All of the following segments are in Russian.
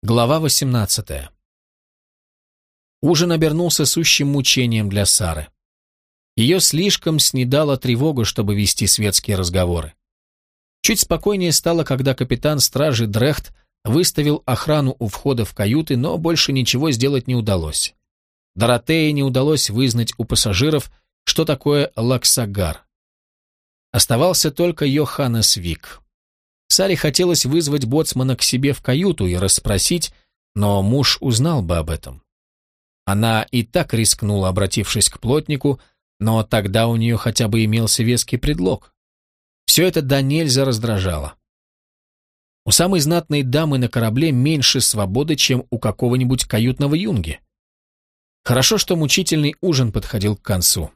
Глава 18. Ужин обернулся сущим мучением для Сары. Ее слишком снедала тревога, чтобы вести светские разговоры. Чуть спокойнее стало, когда капитан стражи Дрехт выставил охрану у входа в каюты, но больше ничего сделать не удалось. Доротее не удалось вызнать у пассажиров, что такое лаксагар. Оставался только Йоханнес Вик. Саре хотелось вызвать боцмана к себе в каюту и расспросить, но муж узнал бы об этом. Она и так рискнула, обратившись к плотнику, но тогда у нее хотя бы имелся веский предлог. Все это до нельзя раздражало. У самой знатной дамы на корабле меньше свободы, чем у какого-нибудь каютного юнги. Хорошо, что мучительный ужин подходил к концу.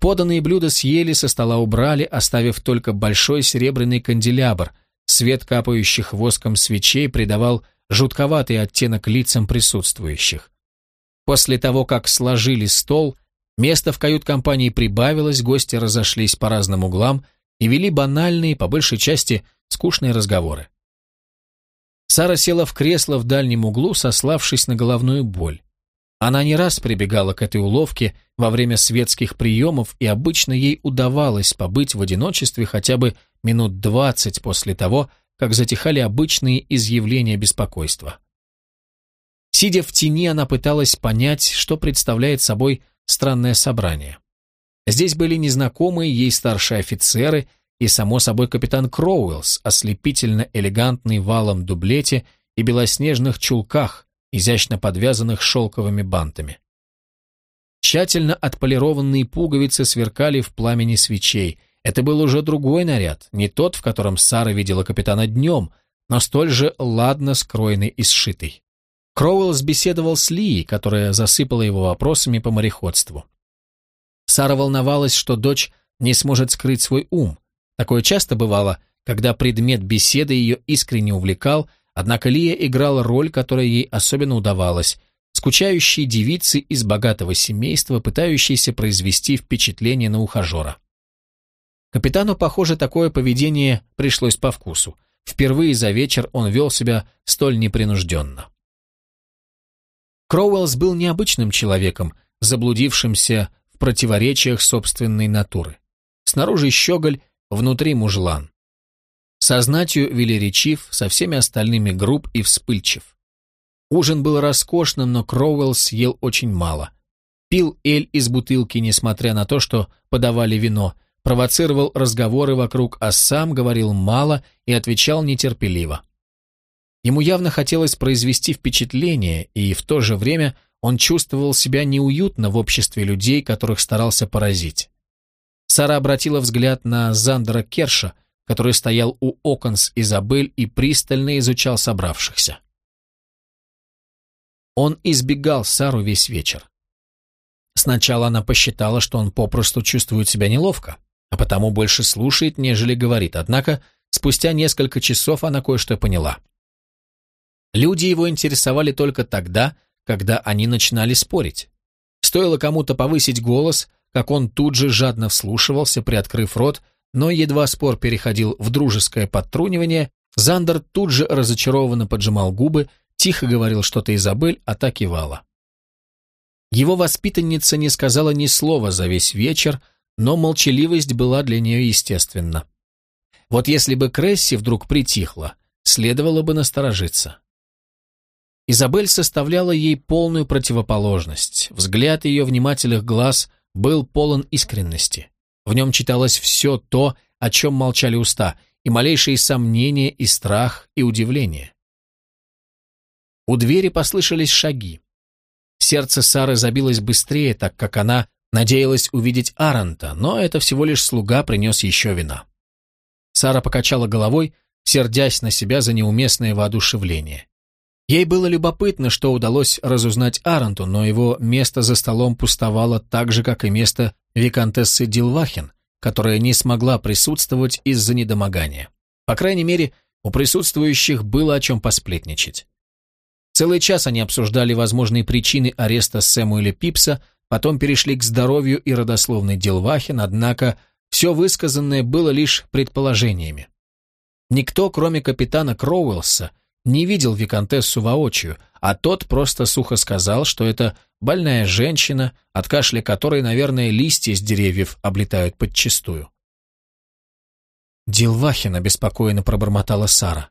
Поданные блюда съели, со стола убрали, оставив только большой серебряный канделябр. Свет капающих воском свечей придавал жутковатый оттенок лицам присутствующих. После того, как сложили стол, место в кают-компании прибавилось, гости разошлись по разным углам и вели банальные, по большей части, скучные разговоры. Сара села в кресло в дальнем углу, сославшись на головную боль. Она не раз прибегала к этой уловке во время светских приемов, и обычно ей удавалось побыть в одиночестве хотя бы минут двадцать после того, как затихали обычные изъявления беспокойства. Сидя в тени, она пыталась понять, что представляет собой странное собрание. Здесь были незнакомые ей старшие офицеры и, само собой, капитан Кроуэллс, ослепительно элегантный валом дублете и белоснежных чулках, изящно подвязанных шелковыми бантами. Тщательно отполированные пуговицы сверкали в пламени свечей. Это был уже другой наряд, не тот, в котором Сара видела капитана днем, но столь же ладно скроенный и сшитый. Кроуэллс беседовал с Лией, которая засыпала его вопросами по мореходству. Сара волновалась, что дочь не сможет скрыть свой ум. Такое часто бывало, когда предмет беседы ее искренне увлекал, Однако Лия играла роль, которая ей особенно удавалась, скучающей девицы из богатого семейства, пытающейся произвести впечатление на ухажера. Капитану, похоже, такое поведение пришлось по вкусу. Впервые за вечер он вел себя столь непринужденно. Кроуэллс был необычным человеком, заблудившимся в противоречиях собственной натуры. Снаружи щеголь, внутри мужлан. Со знатью велеречив, со всеми остальными груб и вспыльчив. Ужин был роскошным, но Кроуэлл съел очень мало. Пил эль из бутылки, несмотря на то, что подавали вино, провоцировал разговоры вокруг, а сам говорил мало и отвечал нетерпеливо. Ему явно хотелось произвести впечатление, и в то же время он чувствовал себя неуютно в обществе людей, которых старался поразить. Сара обратила взгляд на Зандера Керша, который стоял у окон с Изабель и пристально изучал собравшихся. Он избегал Сару весь вечер. Сначала она посчитала, что он попросту чувствует себя неловко, а потому больше слушает, нежели говорит, однако спустя несколько часов она кое-что поняла. Люди его интересовали только тогда, когда они начинали спорить. Стоило кому-то повысить голос, как он тут же жадно вслушивался, приоткрыв рот, но едва спор переходил в дружеское подтрунивание, Зандер тут же разочарованно поджимал губы, тихо говорил что-то Изабель, а та кивала. Его воспитанница не сказала ни слова за весь вечер, но молчаливость была для нее естественна. Вот если бы Кресси вдруг притихла, следовало бы насторожиться. Изабель составляла ей полную противоположность. Взгляд ее внимательных глаз был полон искренности. В нем читалось все то, о чем молчали уста, и малейшие сомнения, и страх, и удивление. У двери послышались шаги. Сердце Сары забилось быстрее, так как она надеялась увидеть Аранта, но это всего лишь слуга принес еще вина. Сара покачала головой, сердясь на себя за неуместное воодушевление. Ей было любопытно, что удалось разузнать Аранту, но его место за столом пустовало так же, как и место виконтессы Дилвахин, которая не смогла присутствовать из-за недомогания. По крайней мере, у присутствующих было о чем посплетничать. Целый час они обсуждали возможные причины ареста Сэмуэля Пипса, потом перешли к здоровью и родословной Дилвахин, однако все высказанное было лишь предположениями. Никто, кроме капитана Кроуэлса, не видел виконтессу воочию, а тот просто сухо сказал, что это больная женщина, от кашля которой, наверное, листья с деревьев облетают подчистую. Дилвахина беспокойно пробормотала Сара.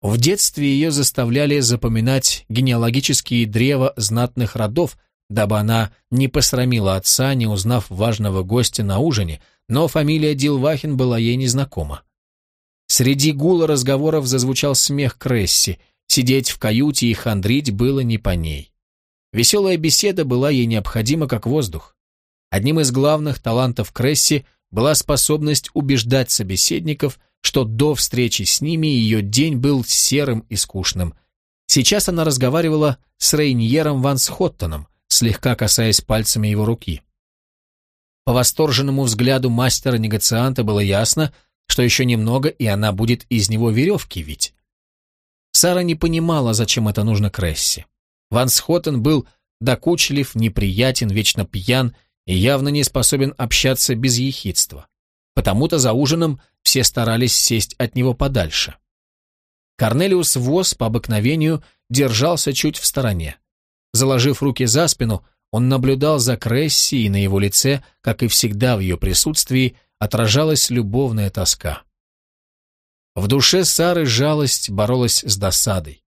В детстве ее заставляли запоминать генеалогические древа знатных родов, дабы она не посрамила отца, не узнав важного гостя на ужине, но фамилия Дилвахин была ей незнакома. Среди гула разговоров зазвучал смех Кресси, сидеть в каюте и хандрить было не по ней. Веселая беседа была ей необходима как воздух. Одним из главных талантов Кресси была способность убеждать собеседников – что до встречи с ними ее день был серым и скучным. Сейчас она разговаривала с Рейньером Ван Схоттоном, слегка касаясь пальцами его руки. По восторженному взгляду мастера-негацианта было ясно, что еще немного, и она будет из него веревки вить. Сара не понимала, зачем это нужно Кресси. Ван Схоттен был докучлив, неприятен, вечно пьян и явно не способен общаться без ехидства. Потому-то за ужином все старались сесть от него подальше. Корнелиус Вос по обыкновению держался чуть в стороне. Заложив руки за спину, он наблюдал за Кресси, и на его лице, как и всегда в ее присутствии, отражалась любовная тоска. В душе Сары жалость боролась с досадой.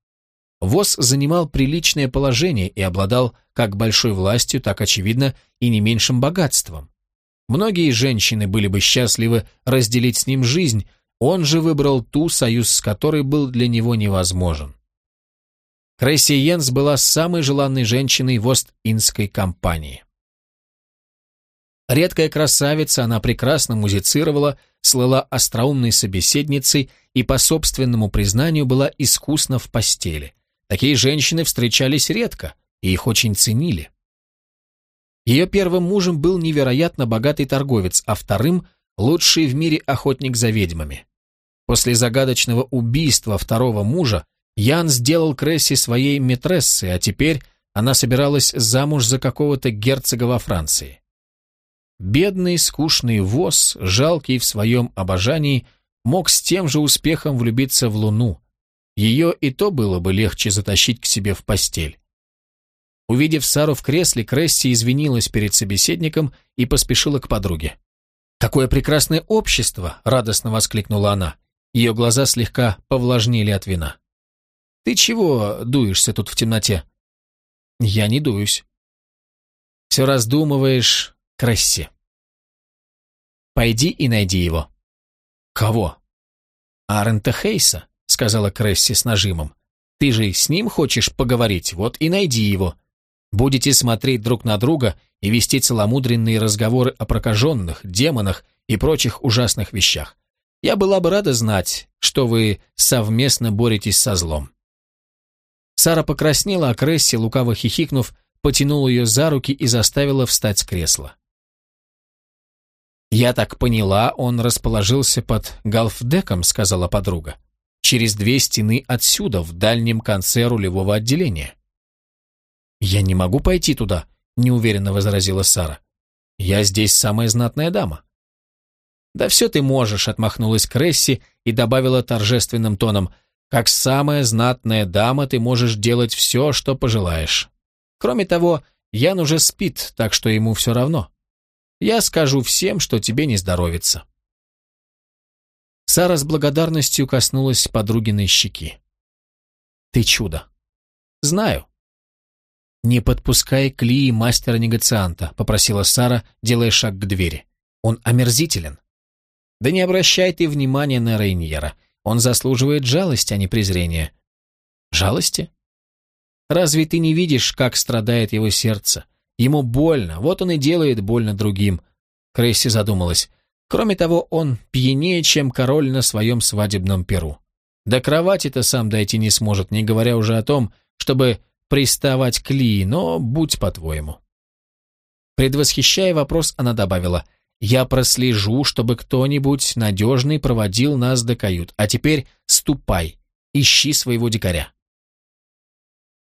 Вос занимал приличное положение и обладал как большой властью, так, очевидно, и не меньшим богатством. Многие женщины были бы счастливы разделить с ним жизнь, он же выбрал ту, союз с которой был для него невозможен. Кресси Йенс была самой желанной женщиной в Ост-Индской компании. Редкая красавица, она прекрасно музицировала, слыла остроумной собеседницей и, по собственному признанию, была искусна в постели. Такие женщины встречались редко, и их очень ценили. Ее первым мужем был невероятно богатый торговец, а вторым – лучший в мире охотник за ведьмами. После загадочного убийства второго мужа Ян сделал Кресси своей метрессой, а теперь она собиралась замуж за какого-то герцога во Франции. Бедный, скучный воз, жалкий в своем обожании, мог с тем же успехом влюбиться в Луну. Ее и то было бы легче затащить к себе в постель. Увидев Сару в кресле, Кресси извинилась перед собеседником и поспешила к подруге. «Какое прекрасное общество!» — радостно воскликнула она. Ее глаза слегка повлажнели от вина. «Ты чего дуешься тут в темноте?» «Я не дуюсь». «Все раздумываешь, Кресси». «Пойди и найди его». «Кого?» «Арента Хейса», — сказала Кресси с нажимом. «Ты же с ним хочешь поговорить, вот и найди его. Будете смотреть друг на друга и вести целомудренные разговоры о прокаженных, демонах и прочих ужасных вещах. Я была бы рада знать, что вы совместно боретесь со злом». Сара покраснела, а Кресси, лукаво хихикнув, потянула ее за руки и заставила встать с кресла. «Я так поняла, он расположился под галфдеком», — сказала подруга. «Через две стены отсюда, в дальнем конце рулевого отделения». «Я не могу пойти туда», — неуверенно возразила Сара. «Я здесь самая знатная дама». «Да все ты можешь», — отмахнулась Кресси и добавила торжественным тоном, «как самая знатная дама ты можешь делать все, что пожелаешь. Кроме того, Ян уже спит, так что ему все равно. Я скажу всем, что тебе не здоровится». Сара с благодарностью коснулась подругиной щеки. «Ты чудо». «Знаю», «Не подпускай к Лии мастера-негацианта», — попросила Сара, делая шаг к двери. «Он омерзителен». «Да не обращай ты внимания на Рейньера. Он заслуживает жалости, а не презрения». «Жалости?» «Разве ты не видишь, как страдает его сердце? Ему больно, вот он и делает больно другим». Крейси задумалась. Кроме того, он пьянее, чем король на своем свадебном перу. До кровати-то сам дойти не сможет, не говоря уже о том, чтобы приставать к Ли, но будь по-твоему. Предвосхищая вопрос, она добавила, «Я прослежу, чтобы кто-нибудь надежный проводил нас до кают, а теперь ступай, ищи своего дикаря».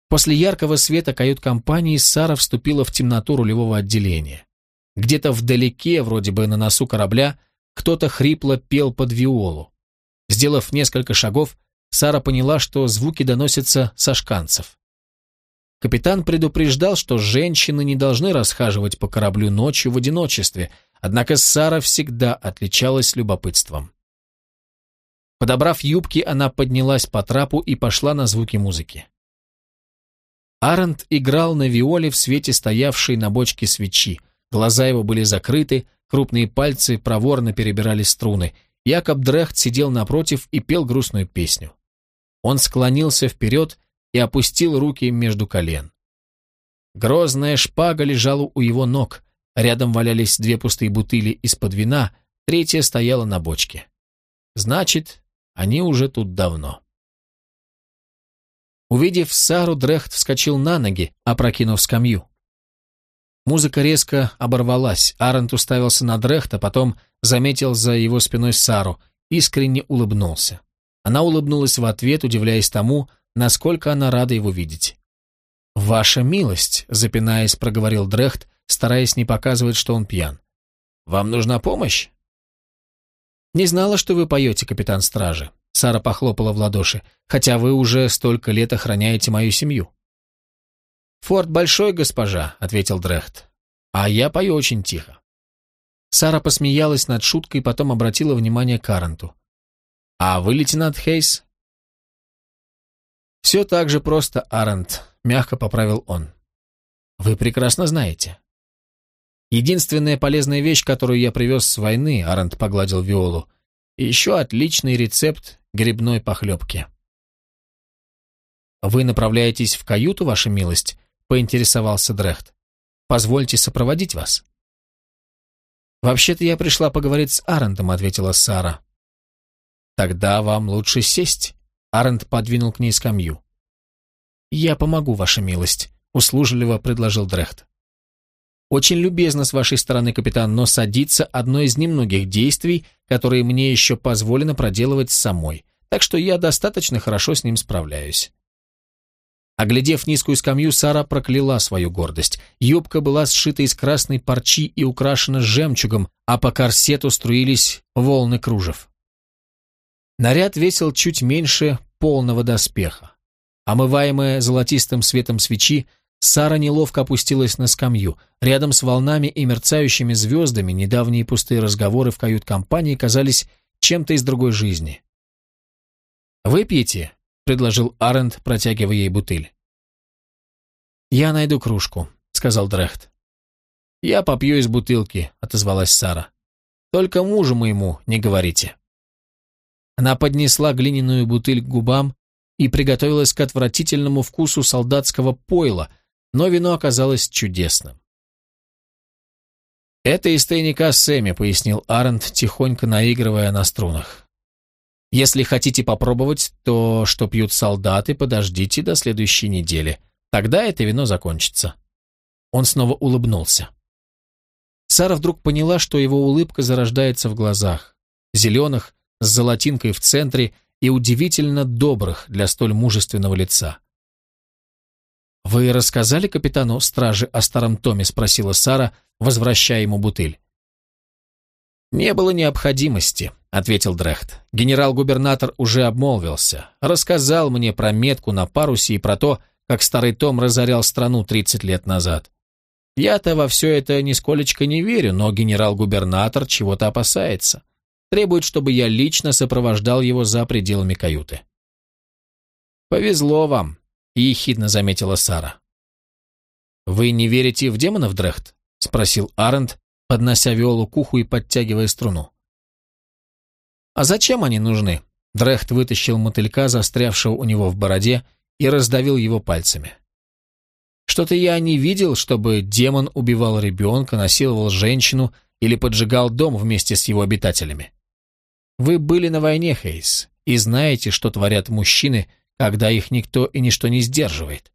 После яркого света кают-компании Сара вступила в темноту рулевого отделения. Где-то вдалеке, вроде бы на носу корабля, кто-то хрипло пел под виолу. Сделав несколько шагов, Сара поняла, что звуки доносятся со шканцев. Капитан предупреждал, что женщины не должны расхаживать по кораблю ночью в одиночестве, однако Сара всегда отличалась любопытством. Подобрав юбки, она поднялась по трапу и пошла на звуки музыки. Арент играл на виоле в свете стоявшей на бочке свечи. Глаза его были закрыты, крупные пальцы проворно перебирали струны. Якоб Дрехт сидел напротив и пел грустную песню. Он склонился вперед и опустил руки между колен. Грозная шпага лежала у его ног, рядом валялись две пустые бутыли из-под вина, третья стояла на бочке. Значит, они уже тут давно. Увидев Сару, Дрехт вскочил на ноги, опрокинув скамью. Музыка резко оборвалась, Арент уставился на Дрехта, потом заметил за его спиной Сару, искренне улыбнулся. Она улыбнулась в ответ, удивляясь тому, насколько она рада его видеть. «Ваша милость», — запинаясь, проговорил Дрехт, стараясь не показывать, что он пьян. «Вам нужна помощь?» «Не знала, что вы поете, капитан стражи», — Сара похлопала в ладоши, «хотя вы уже столько лет охраняете мою семью». «Форт большой, госпожа», — ответил Дрехт, «а я пою очень тихо». Сара посмеялась над шуткой, потом обратила внимание к Каренту. «А вы, лейтенант Хейс?» «Все так же просто, Арент», — мягко поправил он. «Вы прекрасно знаете. Единственная полезная вещь, которую я привез с войны, Арент погладил Виолу, еще отличный рецепт грибной похлебки. «Вы направляетесь в каюту, ваша милость?» — поинтересовался Дрехт. «Позвольте сопроводить вас». «Вообще-то я пришла поговорить с Арендом», — ответила Сара. «Тогда вам лучше сесть», — Аренд подвинул к ней скамью. «Я помогу, ваша милость», — услужливо предложил Дрехт. Очень любезно с вашей стороны, капитан, но садиться – одно из немногих действий, которые мне еще позволено проделывать самой, так что я достаточно хорошо с ним справляюсь. Оглядев низкую скамью, Сара прокляла свою гордость. Юбка была сшита из красной парчи и украшена жемчугом, а по корсету струились волны кружев. Наряд весил чуть меньше полного доспеха. Омываемая золотистым светом свечи, Сара неловко опустилась на скамью. Рядом с волнами и мерцающими звездами недавние пустые разговоры в кают-компании казались чем-то из другой жизни. «Выпьете?» — предложил Арент, протягивая ей бутыль. «Я найду кружку», — сказал Дрехт. «Я попью из бутылки», — отозвалась Сара. «Только мужу моему не говорите». Она поднесла глиняную бутыль к губам и приготовилась к отвратительному вкусу солдатского пойла, но вино оказалось чудесным. «Это из тайника Сэмми», — пояснил Арент, тихонько наигрывая на струнах. «Если хотите попробовать то, что пьют солдаты, подождите до следующей недели. Тогда это вино закончится». Он снова улыбнулся. Сара вдруг поняла, что его улыбка зарождается в глазах, зеленых, с золотинкой в центре и удивительно добрых для столь мужественного лица. «Вы рассказали капитану стражи о старом томе?» — спросила Сара, возвращая ему бутыль. «Не было необходимости», — ответил Дрехт. «Генерал-губернатор уже обмолвился. Рассказал мне про метку на парусе и про то, как старый том разорял страну 30 лет назад. Я-то во все это нисколечко не верю, но генерал-губернатор чего-то опасается. Требует, чтобы я лично сопровождал его за пределами каюты». «Повезло вам», — ехидно заметила Сара. «Вы не верите в демонов, Дрехт?» — спросил Арент, поднося виолу к уху и подтягивая струну. «А зачем они нужны?» Дрехт вытащил мотылька, застрявшего у него в бороде, и раздавил его пальцами. «Что-то я не видел, чтобы демон убивал ребенка, насиловал женщину или поджигал дом вместе с его обитателями. Вы были на войне, Хейс, и знаете, что творят мужчины, когда их никто и ничто не сдерживает.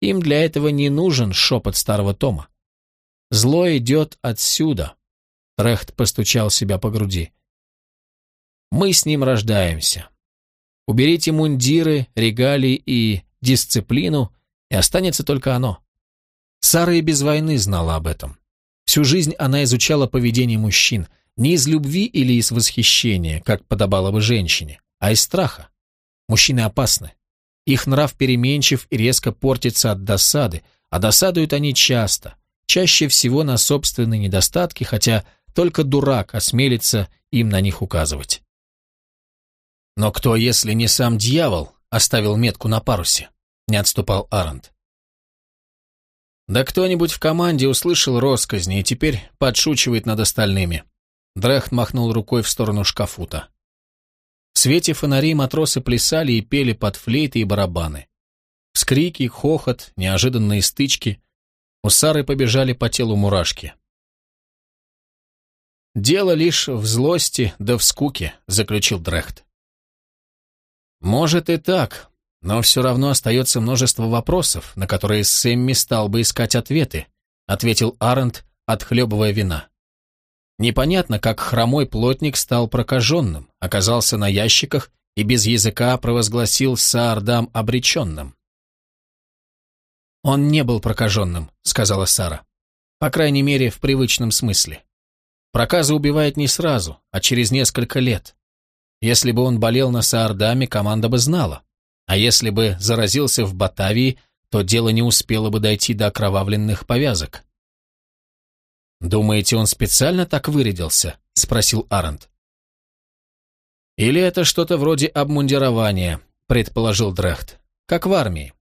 Им для этого не нужен шепот старого Тома. Зло идет отсюда. Трехт постучал себя по груди. Мы с ним рождаемся. Уберите мундиры, регалии и дисциплину, и останется только оно. Сара и без войны знала об этом. Всю жизнь она изучала поведение мужчин, не из любви или из восхищения, как подобало бы женщине, а из страха. Мужчины опасны. Их нрав переменчив и резко портится от досады, а досадуют они часто, чаще всего на собственные недостатки, хотя только дурак осмелится им на них указывать. «Но кто, если не сам дьявол, оставил метку на парусе?» — не отступал Арент. «Да кто-нибудь в команде услышал росказни и теперь подшучивает над остальными». Дрехт махнул рукой в сторону шкафута. В свете фонарей матросы плясали и пели под флейты и барабаны. Вскрики, хохот, неожиданные стычки. У Сары побежали по телу мурашки. «Дело лишь в злости да в скуке», — заключил Дрехт. «Может и так, но все равно остается множество вопросов, на которые Сэмми стал бы искать ответы», — ответил Арент, отхлебывая вина. Непонятно, как хромой плотник стал прокаженным, оказался на ящиках и без языка провозгласил Саардам обреченным. «Он не был прокаженным», — сказала Сара. «По крайней мере, в привычном смысле. Проказа убивает не сразу, а через несколько лет. Если бы он болел на Саардаме, команда бы знала. А если бы заразился в Батавии, то дело не успело бы дойти до окровавленных повязок. «Думаете, он специально так вырядился?» — спросил Арент. «Или это что-то вроде обмундирования», — предположил Дрехт, — «как в армии».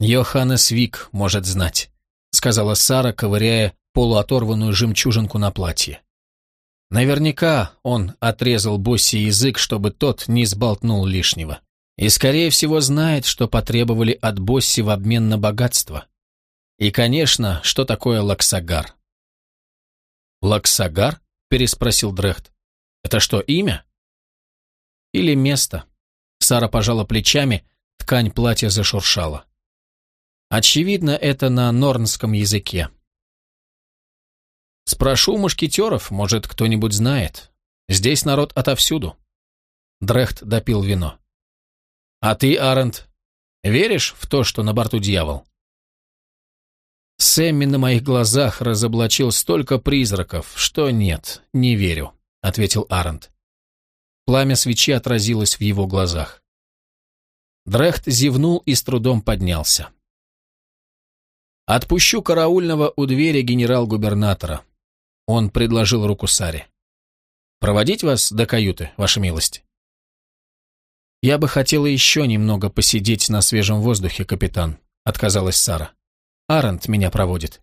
«Йоханнес Вик может знать», — сказала Сара, ковыряя полуоторванную жемчужинку на платье. Наверняка он отрезал Босси язык, чтобы тот не сболтнул лишнего. И, скорее всего, знает, что потребовали от Босси в обмен на богатство. И, конечно, что такое лаксагар? «Лаксагар?» – переспросил Дрехт. «Это что, имя?» «Или место?» Сара пожала плечами, ткань платья зашуршала. Очевидно, это на норнском языке. Спрошу мушкетеров, может, кто-нибудь знает. Здесь народ отовсюду. Дрехт допил вино. А ты, Арент, веришь в то, что на борту дьявол? Сэмми на моих глазах разоблачил столько призраков, что нет, не верю, ответил Арент. Пламя свечи отразилось в его глазах. Дрехт зевнул и с трудом поднялся. «Отпущу караульного у двери генерал-губернатора. Он предложил руку Саре. «Проводить вас до каюты, ваша милость?» «Я бы хотела еще немного посидеть на свежем воздухе, капитан», — отказалась Сара. «Арент меня проводит».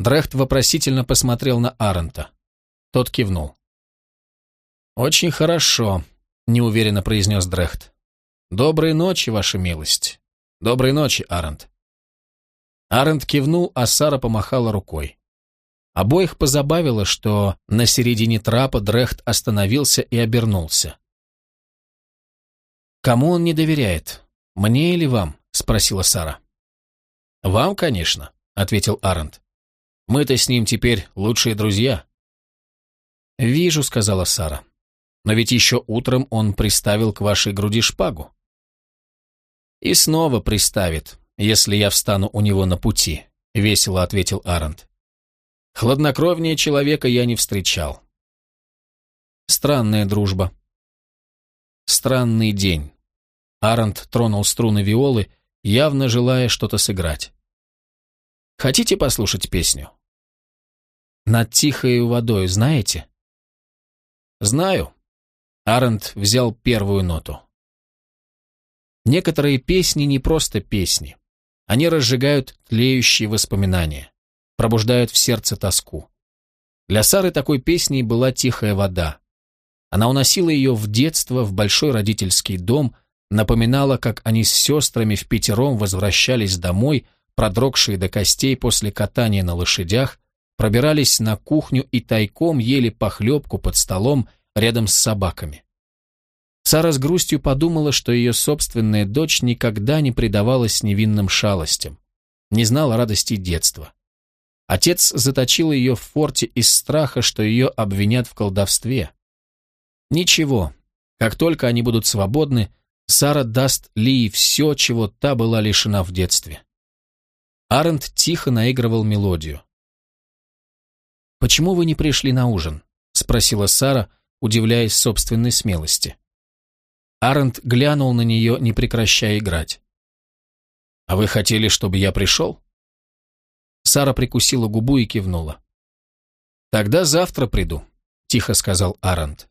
Дрехт вопросительно посмотрел на Арента. Тот кивнул. «Очень хорошо», — неуверенно произнес Дрехт. «Доброй ночи, ваша милость. Доброй ночи, Арент». Арент кивнул, а Сара помахала рукой. Обоих позабавило, что на середине трапа Дрехт остановился и обернулся. «Кому он не доверяет? Мне или вам?» — спросила Сара. «Вам, конечно», — ответил Арент. «Мы-то с ним теперь лучшие друзья». «Вижу», — сказала Сара. «Но ведь еще утром он приставил к вашей груди шпагу». «И снова приставит, если я встану у него на пути», — весело ответил Арент. Хладнокровнее человека я не встречал. Странная дружба. Странный день. Арент тронул струны виолы, явно желая что-то сыграть. Хотите послушать песню? Над тихой водой знаете? Знаю. Арент взял первую ноту. Некоторые песни не просто песни. Они разжигают тлеющие воспоминания пробуждают в сердце тоску. Для Сары такой песней была «Тихая вода». Она уносила ее в детство, в большой родительский дом, напоминала, как они с сестрами в пятером возвращались домой, продрогшие до костей после катания на лошадях, пробирались на кухню и тайком ели похлебку под столом рядом с собаками. Сара с грустью подумала, что ее собственная дочь никогда не предавалась невинным шалостям, не знала радости детства. Отец заточил ее в форте из страха, что ее обвинят в колдовстве. Ничего, как только они будут свободны, Сара даст Лии все, чего та была лишена в детстве. Арент тихо наигрывал мелодию. «Почему вы не пришли на ужин?» — спросила Сара, удивляясь собственной смелости. Арент глянул на нее, не прекращая играть. «А вы хотели, чтобы я пришел?» Сара прикусила губу и кивнула. «Тогда завтра приду», — тихо сказал Арент.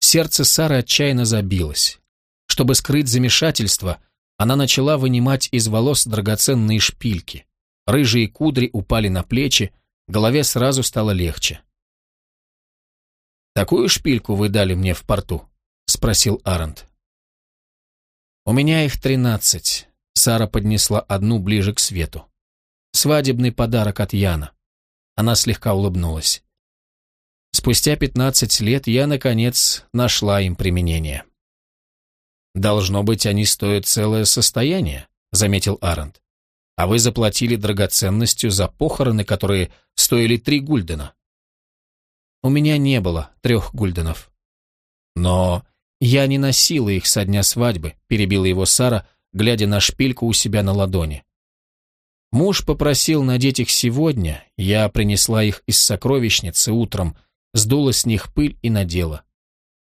Сердце Сары отчаянно забилось. Чтобы скрыть замешательство, она начала вынимать из волос драгоценные шпильки. Рыжие кудри упали на плечи, голове сразу стало легче. «Такую шпильку вы дали мне в порту?» — спросил Арент. «У меня их тринадцать». Сара поднесла одну ближе к свету. «Свадебный подарок от Яна». Она слегка улыбнулась. Спустя пятнадцать лет я, наконец, нашла им применение. «Должно быть, они стоят целое состояние», — заметил Арент. «А вы заплатили драгоценностью за похороны, которые стоили три гульдена». «У меня не было трех гульденов». «Но «Я не носила их со дня свадьбы», — перебила его Сара, глядя на шпильку у себя на ладони. Муж попросил надеть их сегодня, я принесла их из сокровищницы утром, сдула с них пыль и надела.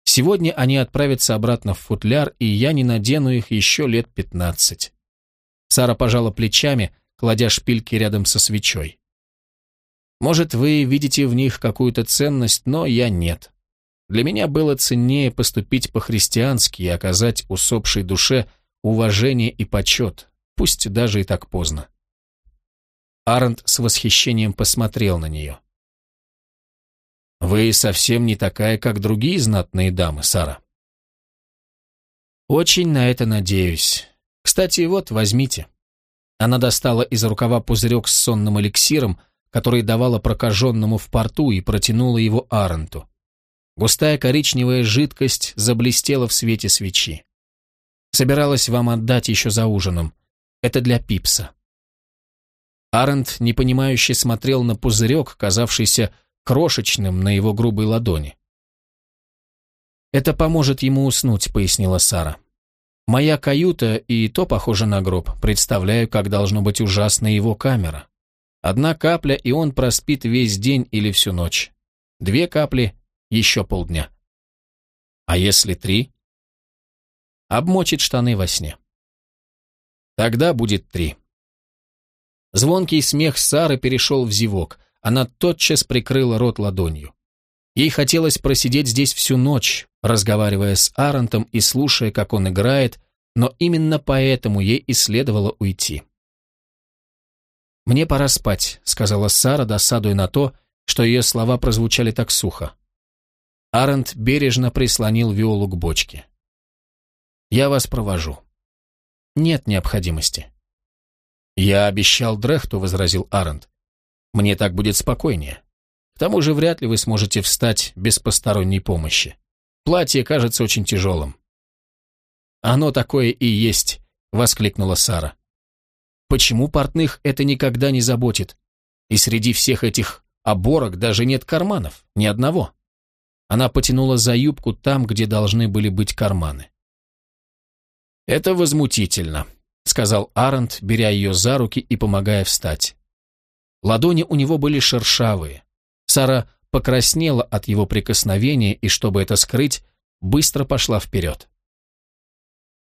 Сегодня они отправятся обратно в футляр, и я не надену их еще лет пятнадцать. Сара пожала плечами, кладя шпильки рядом со свечой. Может, вы видите в них какую-то ценность, но я нет. Для меня было ценнее поступить по-христиански и оказать усопшей душе уважение и почет, пусть даже и так поздно. Арнт с восхищением посмотрел на нее. «Вы совсем не такая, как другие знатные дамы, Сара». «Очень на это надеюсь. Кстати, вот, возьмите». Она достала из рукава пузырек с сонным эликсиром, который давала прокаженному в порту, и протянула его Аренту. Густая коричневая жидкость заблестела в свете свечи. Собиралась вам отдать еще за ужином. Это для Пипса. Арент непонимающе смотрел на пузырек, казавшийся крошечным на его грубой ладони. «Это поможет ему уснуть», — пояснила Сара. «Моя каюта и то похожа на гроб. Представляю, как должно быть ужасна его камера. Одна капля, и он проспит весь день или всю ночь. Две капли, еще полдня. А если три? Обмочит штаны во сне. Тогда будет три. Звонкий смех Сары перешел в зевок. Она тотчас прикрыла рот ладонью. Ей хотелось просидеть здесь всю ночь, разговаривая с Арентом и слушая, как он играет, но именно поэтому ей и следовало уйти. «Мне пора спать», — сказала Сара, досадуя на то, что ее слова прозвучали так сухо. Арент бережно прислонил Виолу к бочке. «Я вас провожу». «Нет необходимости». «Я обещал Дрехту», — возразил Арент. «Мне так будет спокойнее. К тому же вряд ли вы сможете встать без посторонней помощи. Платье кажется очень тяжелым». «Оно такое и есть», — воскликнула Сара. «Почему портных это никогда не заботит? И среди всех этих оборок даже нет карманов, ни одного». Она потянула за юбку там, где должны были быть карманы. «Это возмутительно», — сказал Арент, беря ее за руки и помогая встать. Ладони у него были шершавые. Сара покраснела от его прикосновения и, чтобы это скрыть, быстро пошла вперед.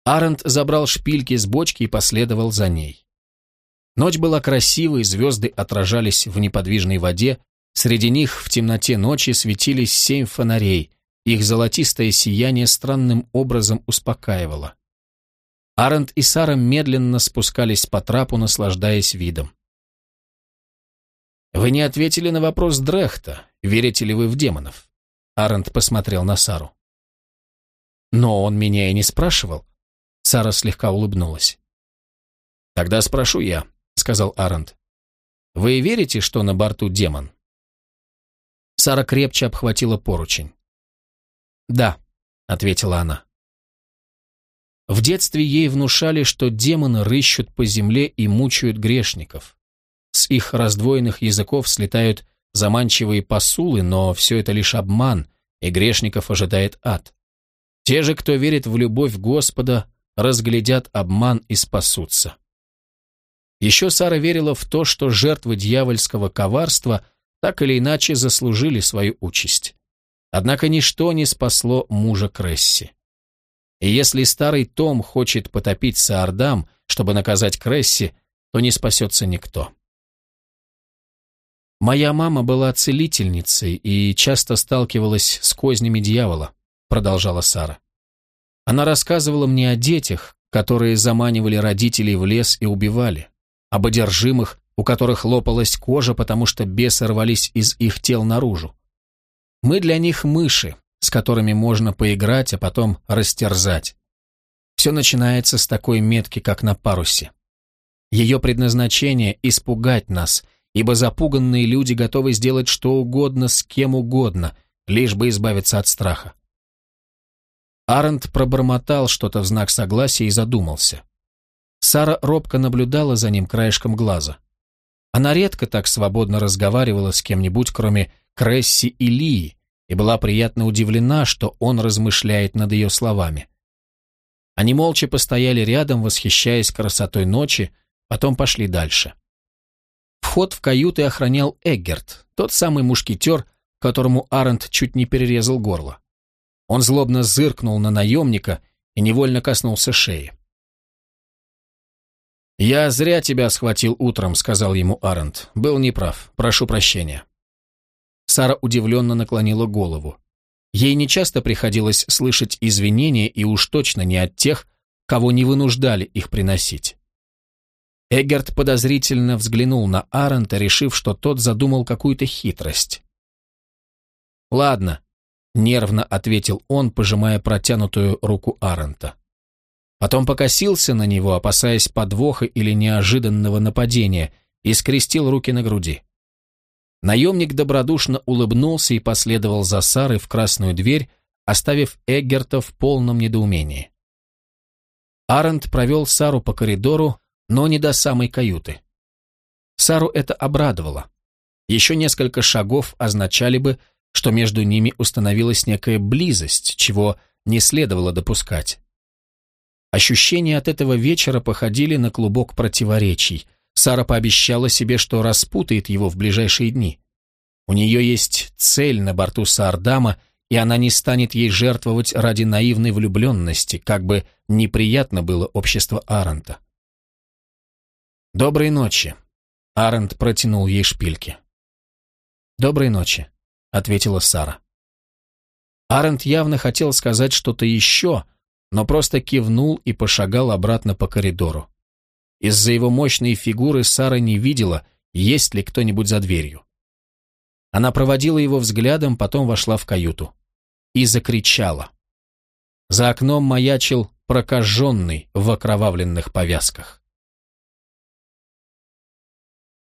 Арент забрал шпильки с бочки и последовал за ней. Ночь была красивой, звезды отражались в неподвижной воде, Среди них в темноте ночи светились семь фонарей, их золотистое сияние странным образом успокаивало. Арент и Сара медленно спускались по трапу, наслаждаясь видом. «Вы не ответили на вопрос Дрехта, верите ли вы в демонов?» Арент посмотрел на Сару. «Но он меня и не спрашивал». Сара слегка улыбнулась. «Тогда спрошу я», — сказал Арент. «Вы верите, что на борту демон?» Сара крепче обхватила поручень. «Да», — ответила она. В детстве ей внушали, что демоны рыщут по земле и мучают грешников. С их раздвоенных языков слетают заманчивые посулы, но все это лишь обман, и грешников ожидает ад. Те же, кто верит в любовь Господа, разглядят обман и спасутся. Еще Сара верила в то, что жертвы дьявольского коварства – так или иначе заслужили свою участь. Однако ничто не спасло мужа Кресси. И если старый Том хочет потопить Саардам, чтобы наказать Кресси, то не спасется никто. «Моя мама была целительницей и часто сталкивалась с кознями дьявола», продолжала Сара. Она рассказывала мне о детях, которые заманивали родителей в лес и убивали, об одержимых, у которых лопалась кожа, потому что бесы рвались из их тел наружу. Мы для них мыши, с которыми можно поиграть, а потом растерзать. Все начинается с такой метки, как на парусе. Ее предназначение – испугать нас, ибо запуганные люди готовы сделать что угодно с кем угодно, лишь бы избавиться от страха. Арент пробормотал что-то в знак согласия и задумался. Сара робко наблюдала за ним краешком глаза. Она редко так свободно разговаривала с кем-нибудь, кроме Кресси и Лии, и была приятно удивлена, что он размышляет над ее словами. Они молча постояли рядом, восхищаясь красотой ночи, потом пошли дальше. Вход в каюты охранял Эггерт, тот самый мушкетер, которому Арент чуть не перерезал горло. Он злобно зыркнул на наемника и невольно коснулся шеи. «Я зря тебя схватил утром», — сказал ему Арент. «Был неправ. Прошу прощения». Сара удивленно наклонила голову. Ей нечасто приходилось слышать извинения и уж точно не от тех, кого не вынуждали их приносить. Эггерт подозрительно взглянул на Арента, решив, что тот задумал какую-то хитрость. «Ладно», — нервно ответил он, пожимая протянутую руку Арента. Потом покосился на него, опасаясь подвоха или неожиданного нападения, и скрестил руки на груди. Наемник добродушно улыбнулся и последовал за Сарой в красную дверь, оставив Эггерта в полном недоумении. Арент провел Сару по коридору, но не до самой каюты. Сару это обрадовало. Еще несколько шагов означали бы, что между ними установилась некая близость, чего не следовало допускать. Ощущения от этого вечера походили на клубок противоречий – Сара пообещала себе, что распутает его в ближайшие дни. У нее есть цель на борту Саардама, и она не станет ей жертвовать ради наивной влюбленности, как бы неприятно было общество Арента. «Доброй ночи», — Арент протянул ей шпильки. «Доброй ночи», — ответила Сара. Арент явно хотел сказать что-то еще, но просто кивнул и пошагал обратно по коридору. Из-за его мощной фигуры Сара не видела, есть ли кто-нибудь за дверью. Она проводила его взглядом, потом вошла в каюту. И закричала. За окном маячил прокаженный в окровавленных повязках.